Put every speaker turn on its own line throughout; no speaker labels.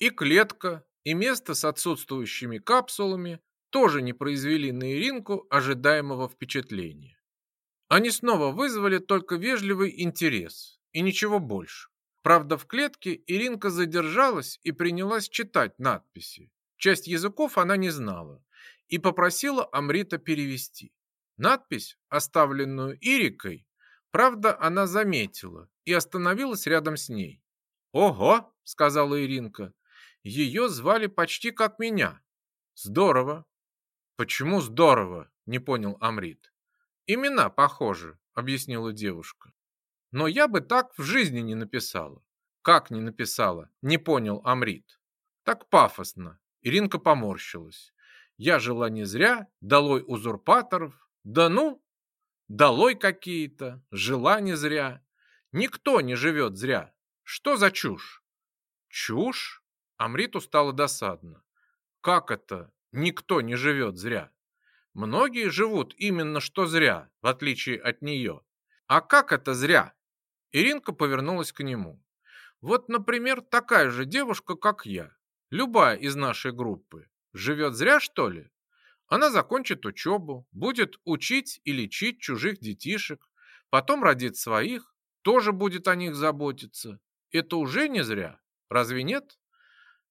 И клетка, и место с отсутствующими капсулами тоже не произвели на Иринку ожидаемого впечатления. Они снова вызвали только вежливый интерес и ничего больше. Правда, в клетке Иринка задержалась и принялась читать надписи. Часть языков она не знала и попросила Амрита перевести. Надпись, оставленную Ирикой, правда, она заметила и остановилась рядом с ней. «Ого!» — сказала Иринка. «Ее звали почти как меня. Здорово!» «Почему здорово?» — не понял Амрит. «Имена похожи», — объяснила девушка. «Но я бы так в жизни не написала». «Как не написала?» — не понял Амрит. «Так пафосно». Иринка поморщилась. «Я жила не зря, долой узурпаторов, да ну, долой какие-то, жила не зря. Никто не живет зря. Что за чушь? Чушь? Амриту стало досадно. Как это? Никто не живет зря. Многие живут именно что зря, в отличие от нее. А как это зря? Иринка повернулась к нему. Вот, например, такая же девушка, как я. Любая из нашей группы. Живет зря, что ли? Она закончит учебу, будет учить и лечить чужих детишек, потом родит своих, тоже будет о них заботиться. Это уже не зря, разве нет?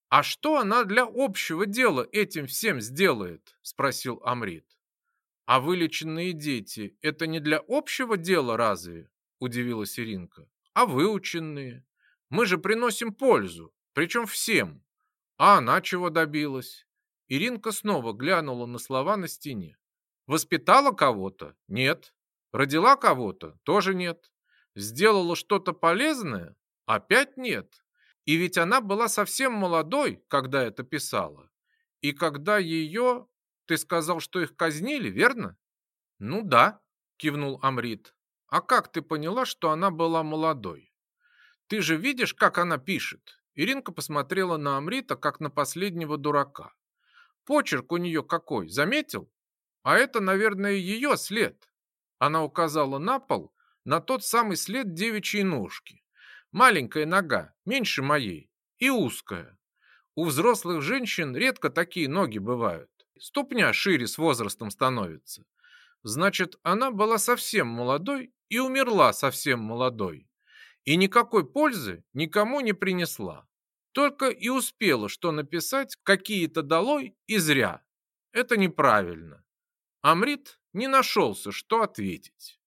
А что она для общего дела этим всем сделает? Спросил Амрит. А вылеченные дети – это не для общего дела разве? Удивилась Иринка. А выученные? Мы же приносим пользу, причем всем. А она чего добилась? Иринка снова глянула на слова на стене. Воспитала кого-то? Нет. Родила кого-то? Тоже нет. Сделала что-то полезное? Опять нет. И ведь она была совсем молодой, когда это писала. И когда ее... Ты сказал, что их казнили, верно? Ну да, кивнул Амрит. А как ты поняла, что она была молодой? Ты же видишь, как она пишет? Иринка посмотрела на Амрита, как на последнего дурака. Почерк у нее какой, заметил? А это, наверное, ее след. Она указала на пол, на тот самый след девичьей ножки. Маленькая нога, меньше моей, и узкая. У взрослых женщин редко такие ноги бывают. Ступня шире с возрастом становится. Значит, она была совсем молодой и умерла совсем молодой. И никакой пользы никому не принесла. Только и успела что написать какие-то долой и зря. Это неправильно. Амрит не нашелся, что ответить.